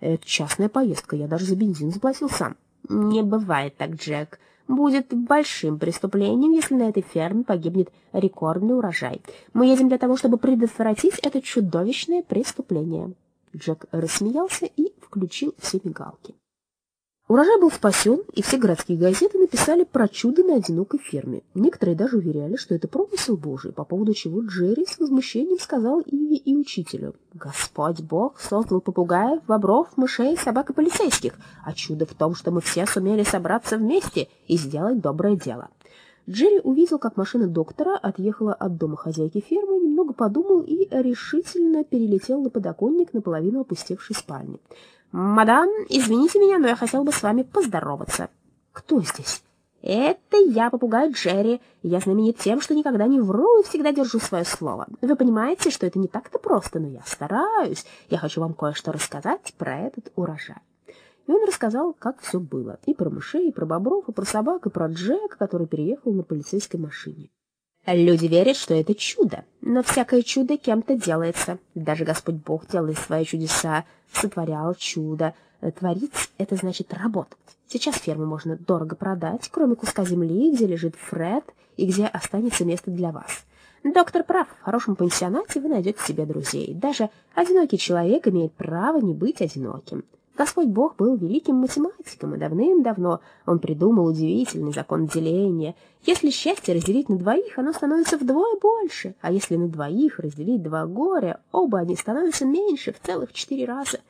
Это частная поездка, я даже за бензин заплатил сам. Не бывает так, Джек. Будет большим преступлением, если на этой ферме погибнет рекордный урожай. Мы едем для того, чтобы предотвратить это чудовищное преступление. Джек рассмеялся и включил все мигалки. Урожай был спасен, и все городские газеты написали про чудо на одинокой ферме. Некоторые даже уверяли, что это промысел Божий, по поводу чего Джерри с возмущением сказал Иве и учителю. «Господь Бог создал попугаев, бобров, мышей, собак и полицейских, а чудо в том, что мы все сумели собраться вместе и сделать доброе дело». Джерри увидел, как машина доктора отъехала от дома хозяйки фермы, немного подумал и решительно перелетел на подоконник наполовину опустевшей спальни. «Мадам, извините меня, но я хотел бы с вами поздороваться». «Кто здесь?» «Это я, попугай Джерри. Я знаменит тем, что никогда не вру и всегда держу свое слово. Вы понимаете, что это не так-то просто, но я стараюсь. Я хочу вам кое-что рассказать про этот урожай». И он рассказал, как все было. И про мышей, и про бобров, и про собак, и про Джека, который переехал на полицейской машине. Люди верят, что это чудо, но всякое чудо кем-то делается. Даже Господь Бог делает свои чудеса, сотворял чудо. Творить — это значит работать. Сейчас ферму можно дорого продать, кроме куска земли, где лежит Фред и где останется место для вас. Доктор прав, в хорошем пансионате вы найдете себе друзей. Даже одинокий человек имеет право не быть одиноким. Господь Бог был великим математиком, и давным-давно он придумал удивительный закон деления. Если счастье разделить на двоих, оно становится вдвое больше, а если на двоих разделить два горя, оба они становятся меньше в целых четыре раза.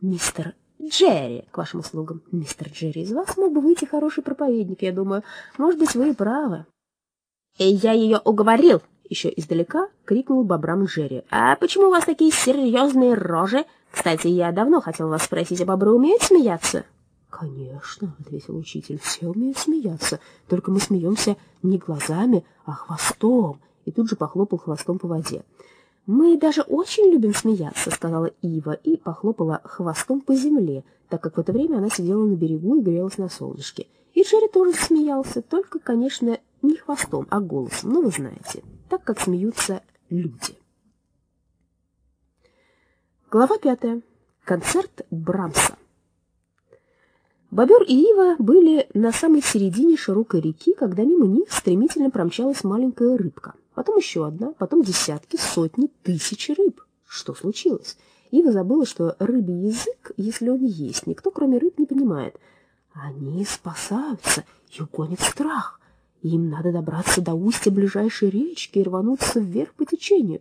Мистер Джерри, к вашим услугам. Мистер Джерри, из вас мог бы выйти хороший проповедник, я думаю. Может быть, вы и правы. И я ее уговорил, еще издалека крикнул бобрам Джерри. «А почему у вас такие серьезные рожи? Кстати, я давно хотел вас спросить, а бобры умеют смеяться?» «Конечно», — ответил учитель, — «все умеют смеяться, только мы смеемся не глазами, а хвостом», и тут же похлопал хвостом по воде. «Мы даже очень любим смеяться», — сказала Ива и похлопала хвостом по земле, так как в это время она сидела на берегу и грелась на солнышке. И Джерри тоже смеялся, только, конечно, не хвостом, а голосом, ну вы знаете, так как смеются люди. Глава пятая. Концерт Брамса. Бобер и Ива были на самой середине широкой реки, когда мимо них стремительно промчалась маленькая рыбка. Потом еще одна, потом десятки, сотни, тысячи рыб. Что случилось? Ива забыла, что рыбий язык, если он есть, никто, кроме рыб, не понимает. Они спасаются, ее гонит страх. Им надо добраться до устья ближайшей речки и рвануться вверх по течению.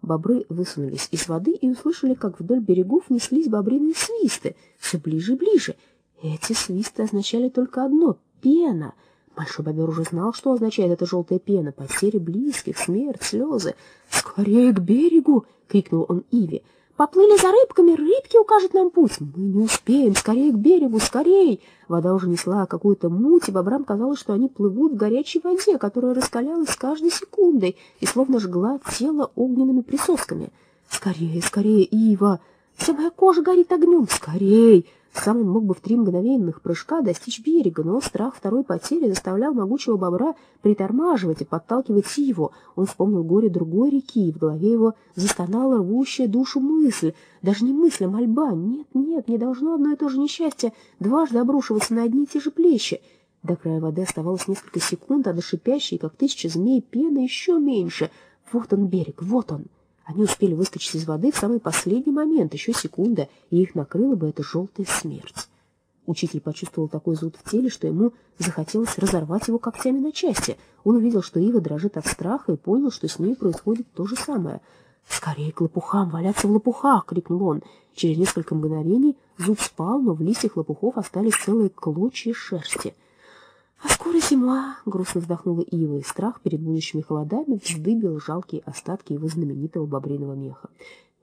Бобры высунулись из воды и услышали, как вдоль берегов неслись бобриные свисты, все ближе и ближе. Эти свисты означали только одно — пена. Большой бобер уже знал, что означает эта желтая пена — потери близких, смерть, слезы. «Скорее к берегу!» — крикнул он Иве. Поплыли за рыбками, рыбки укажут нам путь. Мы не успеем, скорее к берегу, скорей. Вода уже несла какую-то муть, и бобрам казалось, что они плывут в горячей воде, которая раскалялась с каждой секундой и словно жгла тело огненными присосками. Скорее, скорее, Ива! Вся моя кожа горит огнем, скорей! Сам он мог бы в три мгновенных прыжка достичь берега, но страх второй потери заставлял могучего бобра притормаживать и подталкивать его. Он вспомнил горе другой реки, и в голове его застонала рвущая душу мысль. Даже не мысль, а мольба. Нет, нет, не должно одно и то же несчастье дважды обрушиваться на одни и те же плечи. До края воды оставалось несколько секунд, а до шипящей, как тысяча змей, пены еще меньше. Вот он берег, вот он. Они успели выскочить из воды в самый последний момент, еще секунда, и их накрыла бы эта желтая смерть. Учитель почувствовал такой зуд в теле, что ему захотелось разорвать его когтями на части. Он увидел, что Ива дрожит от страха, и понял, что с ней происходит то же самое. «Скорее к лопухам, валяться в лопухах!» — крикнул он. Через несколько мгновений зуб спал, но в листьях лопухов остались целые клочья шерсти — а скоро зима, грустно вздохнула Ива, и страх перед будущими холодами вздыбил жалкие остатки его знаменитого бобриного меха.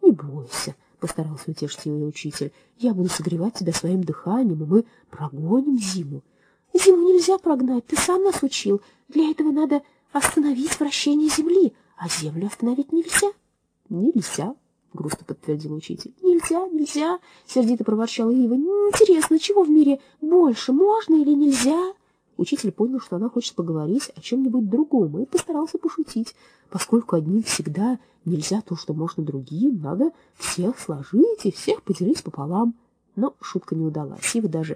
Не бойся, постарался утешить его учитель. Я буду согревать тебя своим дыханием, и мы прогоним зиму. Зиму нельзя прогнать, ты сам нас учил. Для этого надо остановить вращение земли, а землю остановить нельзя. Нельзя, грустно подтвердил учитель. Нельзя, нельзя, сердито проворчала Ива. Интересно, чего в мире больше, можно или нельзя? Учитель понял, что она хочет поговорить о чем-нибудь другом, и постарался пошутить. Поскольку одним всегда нельзя то, что можно другим, надо всех сложить и всех поделить пополам. Но шутка не удалась. Ива даже